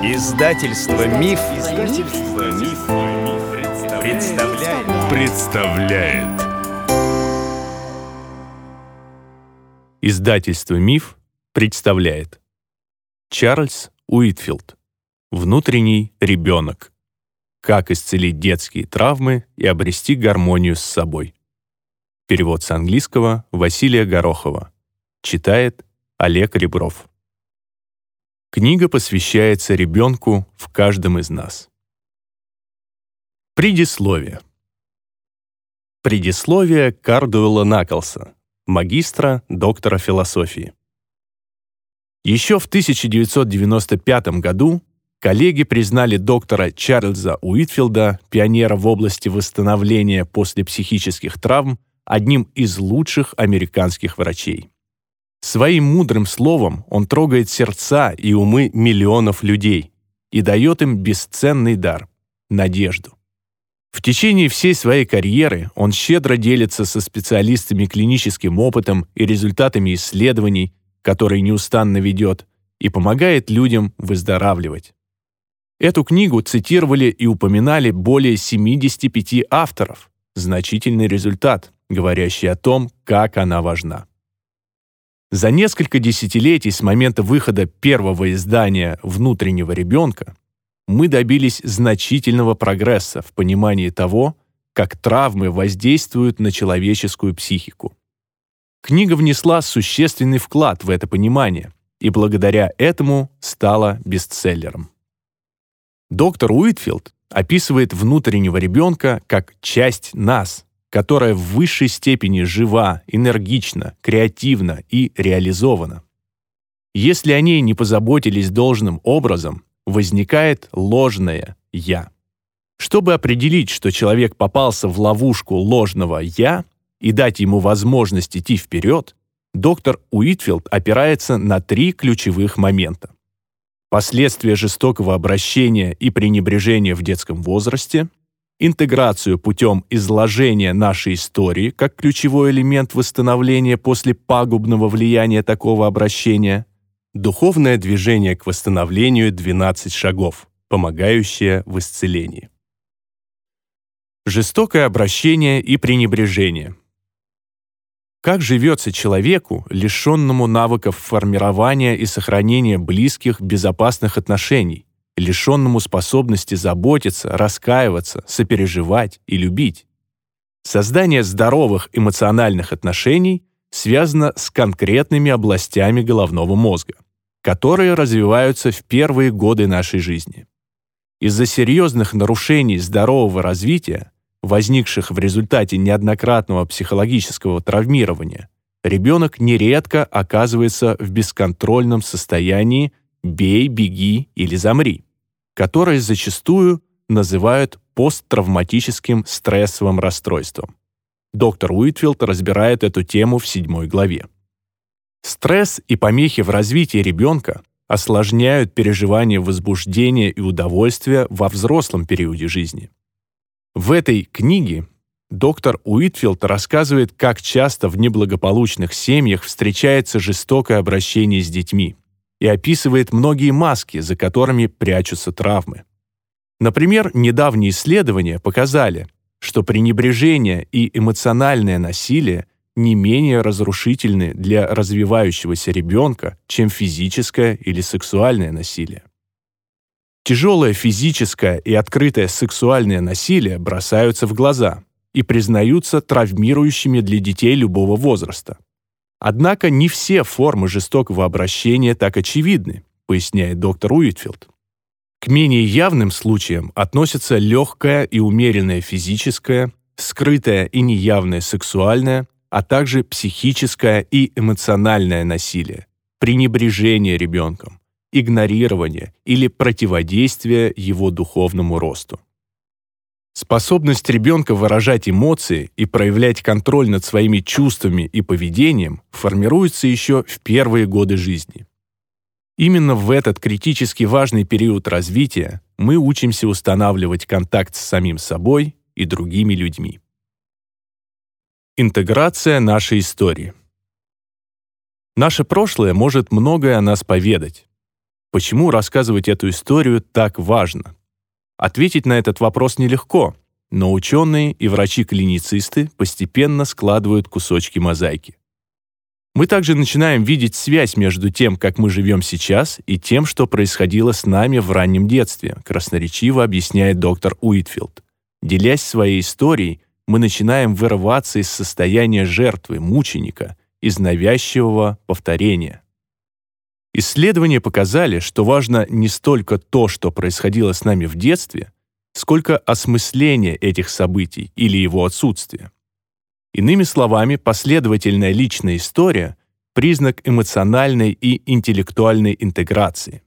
Издательство Миф, Издательство Миф, представляет. представляет. Издательство Миф представляет. Чарльз Уитфилд. Внутренний ребенок. Как исцелить детские травмы и обрести гармонию с собой. Перевод с английского Василия Горохова. Читает Олег Ребров. Книга посвящается ребенку в каждом из нас. Предисловие. Предисловие Кардуэлла Наклса, магистра, доктора философии. Еще в 1995 году коллеги признали доктора Чарльза Уитфилда, пионера в области восстановления после психических травм, одним из лучших американских врачей. Своим мудрым словом он трогает сердца и умы миллионов людей и дает им бесценный дар — надежду. В течение всей своей карьеры он щедро делится со специалистами клиническим опытом и результатами исследований, которые неустанно ведет, и помогает людям выздоравливать. Эту книгу цитировали и упоминали более 75 авторов. Значительный результат, говорящий о том, как она важна. За несколько десятилетий с момента выхода первого издания «Внутреннего ребенка» мы добились значительного прогресса в понимании того, как травмы воздействуют на человеческую психику. Книга внесла существенный вклад в это понимание и благодаря этому стала бестселлером. Доктор Уитфилд описывает внутреннего ребенка как часть нас, которая в высшей степени жива, энергична, креативна и реализована. Если о ней не позаботились должным образом, возникает ложное «я». Чтобы определить, что человек попался в ловушку ложного «я» и дать ему возможность идти вперед, доктор Уитфилд опирается на три ключевых момента. Последствия жестокого обращения и пренебрежения в детском возрасте, интеграцию путем изложения нашей истории как ключевой элемент восстановления после пагубного влияния такого обращения, духовное движение к восстановлению 12 шагов, помогающее в исцелении. Жестокое обращение и пренебрежение. Как живется человеку, лишенному навыков формирования и сохранения близких, безопасных отношений, лишенному способности заботиться, раскаиваться, сопереживать и любить. Создание здоровых эмоциональных отношений связано с конкретными областями головного мозга, которые развиваются в первые годы нашей жизни. Из-за серьезных нарушений здорового развития, возникших в результате неоднократного психологического травмирования, ребенок нередко оказывается в бесконтрольном состоянии «бей, беги или замри» которое зачастую называют посттравматическим стрессовым расстройством. Доктор Уитфилд разбирает эту тему в седьмой главе. Стресс и помехи в развитии ребенка осложняют переживание возбуждения и удовольствия во взрослом периоде жизни. В этой книге доктор Уитфилд рассказывает, как часто в неблагополучных семьях встречается жестокое обращение с детьми – и описывает многие маски, за которыми прячутся травмы. Например, недавние исследования показали, что пренебрежение и эмоциональное насилие не менее разрушительны для развивающегося ребенка, чем физическое или сексуальное насилие. Тяжелое физическое и открытое сексуальное насилие бросаются в глаза и признаются травмирующими для детей любого возраста. Однако не все формы жестокого обращения так очевидны, поясняет доктор Уитфилд. К менее явным случаям относятся легкое и умеренное физическое, скрытое и неявное сексуальное, а также психическое и эмоциональное насилие, пренебрежение ребенком, игнорирование или противодействие его духовному росту. Способность ребенка выражать эмоции и проявлять контроль над своими чувствами и поведением формируется еще в первые годы жизни. Именно в этот критически важный период развития мы учимся устанавливать контакт с самим собой и другими людьми. Интеграция нашей истории. Наше прошлое может многое о нас поведать. Почему рассказывать эту историю так важно? Ответить на этот вопрос нелегко, но ученые и врачи-клиницисты постепенно складывают кусочки мозаики. Мы также начинаем видеть связь между тем, как мы живем сейчас, и тем, что происходило с нами в раннем детстве, красноречиво объясняет доктор Уитфилд. Делясь своей историей, мы начинаем вырываться из состояния жертвы, мученика, из навязчивого повторения. Исследования показали, что важно не столько то, что происходило с нами в детстве, сколько осмысление этих событий или его отсутствие. Иными словами, последовательная личная история — признак эмоциональной и интеллектуальной интеграции.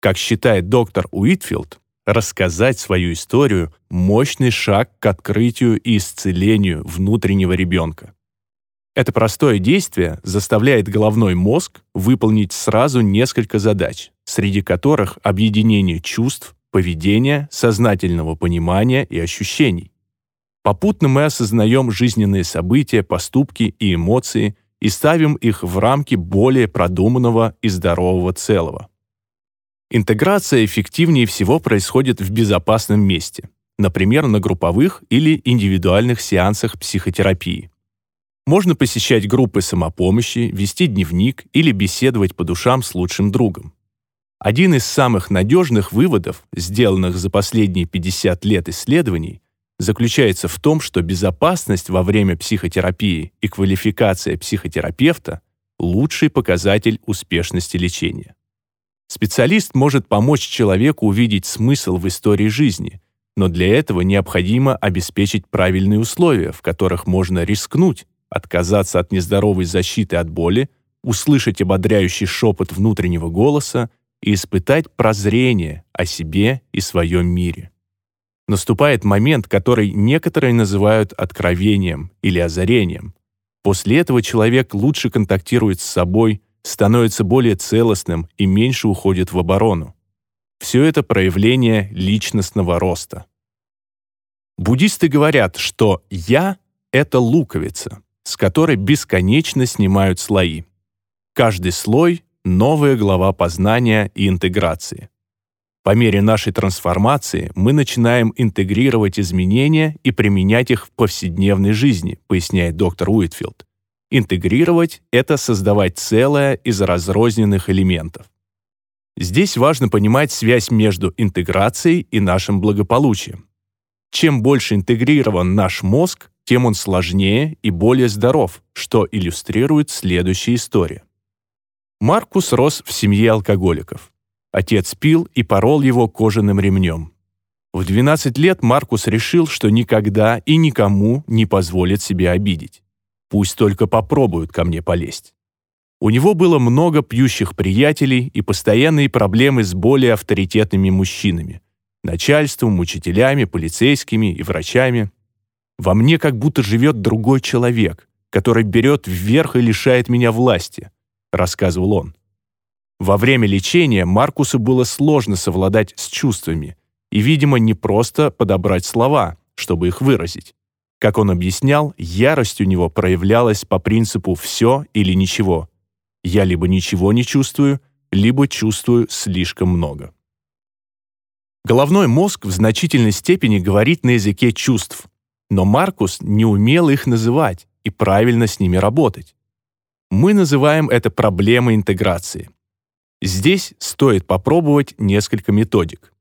Как считает доктор Уитфилд, рассказать свою историю — мощный шаг к открытию и исцелению внутреннего ребенка. Это простое действие заставляет головной мозг выполнить сразу несколько задач, среди которых объединение чувств, поведения, сознательного понимания и ощущений. Попутно мы осознаем жизненные события, поступки и эмоции и ставим их в рамки более продуманного и здорового целого. Интеграция эффективнее всего происходит в безопасном месте, например, на групповых или индивидуальных сеансах психотерапии. Можно посещать группы самопомощи, вести дневник или беседовать по душам с лучшим другом. Один из самых надежных выводов, сделанных за последние 50 лет исследований, заключается в том, что безопасность во время психотерапии и квалификация психотерапевта – лучший показатель успешности лечения. Специалист может помочь человеку увидеть смысл в истории жизни, но для этого необходимо обеспечить правильные условия, в которых можно рискнуть, отказаться от нездоровой защиты от боли, услышать ободряющий шепот внутреннего голоса и испытать прозрение о себе и своем мире наступает момент, который некоторые называют откровением или озарением. После этого человек лучше контактирует с собой, становится более целостным и меньше уходит в оборону. Все это проявление личностного роста. Буддисты говорят, что «я» — это луковица, с которой бесконечно снимают слои. Каждый слой — новая глава познания и интеграции. По мере нашей трансформации мы начинаем интегрировать изменения и применять их в повседневной жизни, поясняет доктор Уитфилд. Интегрировать — это создавать целое из разрозненных элементов. Здесь важно понимать связь между интеграцией и нашим благополучием. Чем больше интегрирован наш мозг, тем он сложнее и более здоров, что иллюстрирует следующая история. Маркус рос в семье алкоголиков. Отец пил и порол его кожаным ремнем. В 12 лет Маркус решил, что никогда и никому не позволит себя обидеть. Пусть только попробуют ко мне полезть. У него было много пьющих приятелей и постоянные проблемы с более авторитетными мужчинами, начальством, учителями, полицейскими и врачами. Во мне как будто живет другой человек, который берет вверх и лишает меня власти, рассказывал он. Во время лечения Маркусу было сложно совладать с чувствами и, видимо, не просто подобрать слова, чтобы их выразить. Как он объяснял, ярость у него проявлялась по принципу «все или ничего». Я либо ничего не чувствую, либо чувствую слишком много. Головной мозг в значительной степени говорит на языке чувств, но Маркус не умел их называть и правильно с ними работать. Мы называем это проблемой интеграции. Здесь стоит попробовать несколько методик.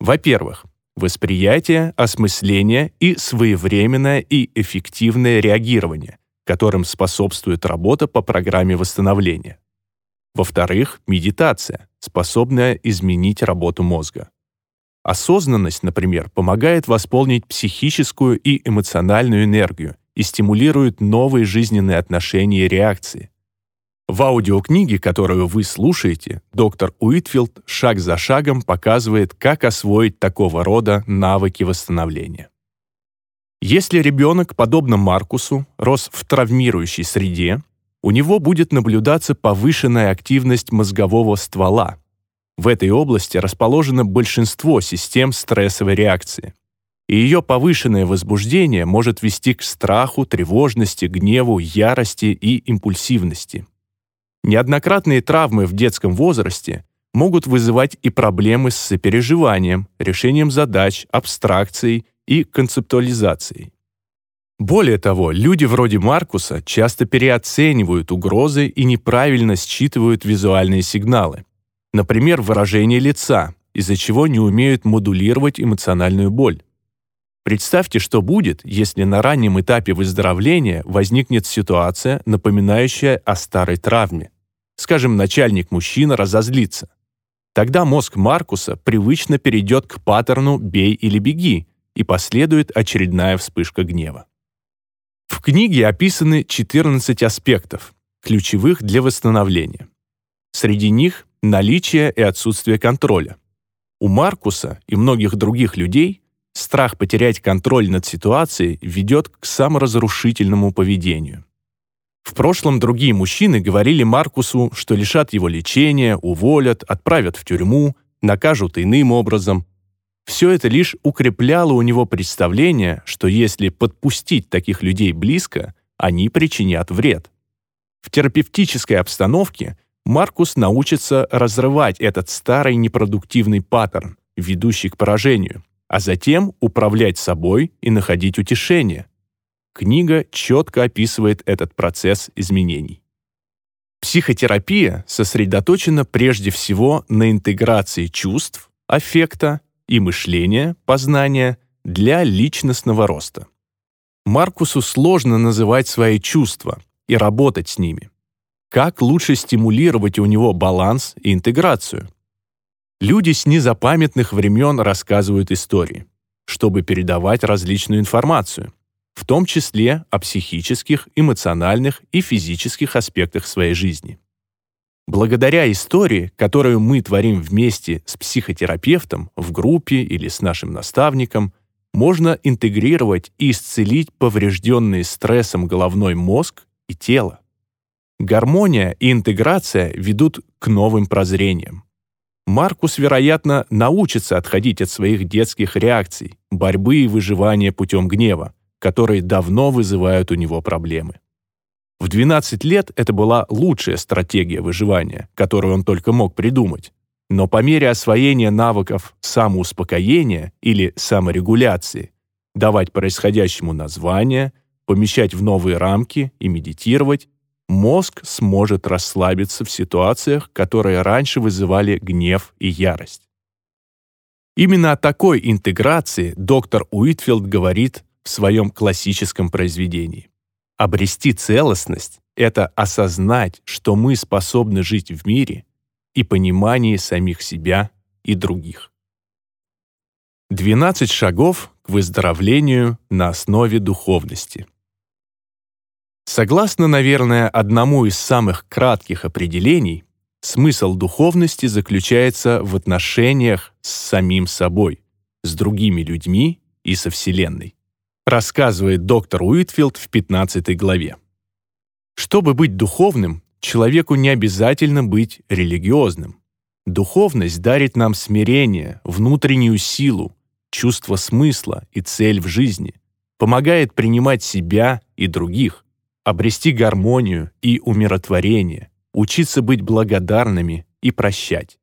Во-первых, восприятие, осмысление и своевременное и эффективное реагирование, которым способствует работа по программе восстановления. Во-вторых, медитация, способная изменить работу мозга. Осознанность, например, помогает восполнить психическую и эмоциональную энергию и стимулирует новые жизненные отношения и реакции. В аудиокниге, которую вы слушаете, доктор Уитфилд шаг за шагом показывает, как освоить такого рода навыки восстановления. Если ребенок, подобно Маркусу, рос в травмирующей среде, у него будет наблюдаться повышенная активность мозгового ствола. В этой области расположено большинство систем стрессовой реакции. И ее повышенное возбуждение может вести к страху, тревожности, гневу, ярости и импульсивности. Неоднократные травмы в детском возрасте могут вызывать и проблемы с сопереживанием, решением задач, абстракцией и концептуализацией. Более того, люди вроде Маркуса часто переоценивают угрозы и неправильно считывают визуальные сигналы. Например, выражение лица, из-за чего не умеют модулировать эмоциональную боль. Представьте, что будет, если на раннем этапе выздоровления возникнет ситуация, напоминающая о старой травме. Скажем, начальник-мужчина разозлится. Тогда мозг Маркуса привычно перейдет к паттерну «бей или беги» и последует очередная вспышка гнева. В книге описаны 14 аспектов, ключевых для восстановления. Среди них наличие и отсутствие контроля. У Маркуса и многих других людей страх потерять контроль над ситуацией ведет к саморазрушительному поведению. В прошлом другие мужчины говорили Маркусу, что лишат его лечения, уволят, отправят в тюрьму, накажут иным образом. Все это лишь укрепляло у него представление, что если подпустить таких людей близко, они причинят вред. В терапевтической обстановке Маркус научится разрывать этот старый непродуктивный паттерн, ведущий к поражению, а затем управлять собой и находить утешение. Книга четко описывает этот процесс изменений. Психотерапия сосредоточена прежде всего на интеграции чувств, аффекта и мышления, познания для личностного роста. Маркусу сложно называть свои чувства и работать с ними. Как лучше стимулировать у него баланс и интеграцию? Люди с незапамятных времен рассказывают истории, чтобы передавать различную информацию, в том числе о психических, эмоциональных и физических аспектах своей жизни. Благодаря истории, которую мы творим вместе с психотерапевтом в группе или с нашим наставником, можно интегрировать и исцелить поврежденный стрессом головной мозг и тело. Гармония и интеграция ведут к новым прозрениям. Маркус, вероятно, научится отходить от своих детских реакций, борьбы и выживания путем гнева, которые давно вызывают у него проблемы. В 12 лет это была лучшая стратегия выживания, которую он только мог придумать. Но по мере освоения навыков самоуспокоения или саморегуляции, давать происходящему название, помещать в новые рамки и медитировать, мозг сможет расслабиться в ситуациях, которые раньше вызывали гнев и ярость. Именно о такой интеграции доктор Уитфилд говорит в своем классическом произведении. Обрести целостность — это осознать, что мы способны жить в мире и понимании самих себя и других. 12 шагов к выздоровлению на основе духовности. Согласно, наверное, одному из самых кратких определений, смысл духовности заключается в отношениях с самим собой, с другими людьми и со Вселенной, рассказывает доктор Уитфилд в 15 главе. Чтобы быть духовным, человеку не обязательно быть религиозным. Духовность дарит нам смирение, внутреннюю силу, чувство смысла и цель в жизни, помогает принимать себя и других, обрести гармонию и умиротворение, учиться быть благодарными и прощать.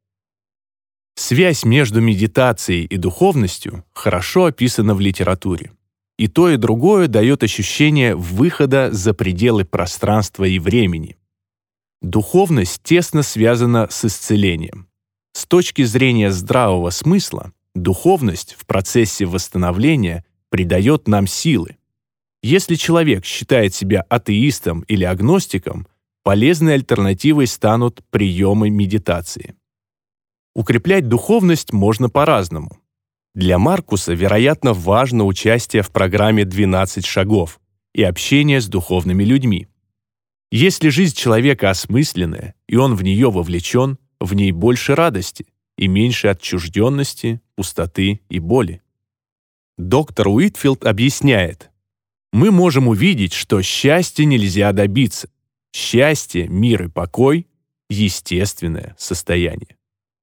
Связь между медитацией и духовностью хорошо описана в литературе. И то, и другое дает ощущение выхода за пределы пространства и времени. Духовность тесно связана с исцелением. С точки зрения здравого смысла, духовность в процессе восстановления придает нам силы, если человек считает себя атеистом или агностиком, полезной альтернативой станут приемы медитации. Укреплять духовность можно по-разному. Для Маркуса, вероятно, важно участие в программе «12 шагов» и общение с духовными людьми. Если жизнь человека осмысленная, и он в нее вовлечен, в ней больше радости и меньше отчужденности, пустоты и боли. Доктор Уитфилд объясняет, мы можем увидеть, что счастья нельзя добиться. Счастье, мир и покой — естественное состояние.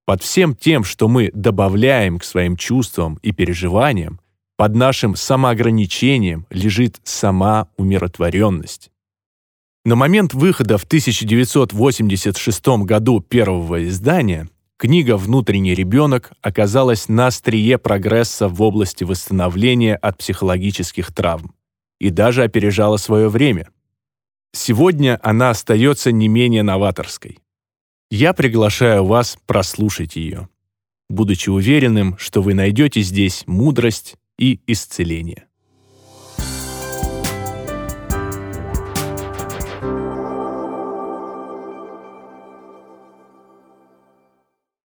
Под всем тем, что мы добавляем к своим чувствам и переживаниям, под нашим самоограничением лежит сама умиротворенность. На момент выхода в 1986 году первого издания Книга «Внутренний ребенок» оказалась на острие прогресса в области восстановления от психологических травм и даже опережала свое время. Сегодня она остается не менее новаторской. Я приглашаю вас прослушать ее, будучи уверенным, что вы найдете здесь мудрость и исцеление.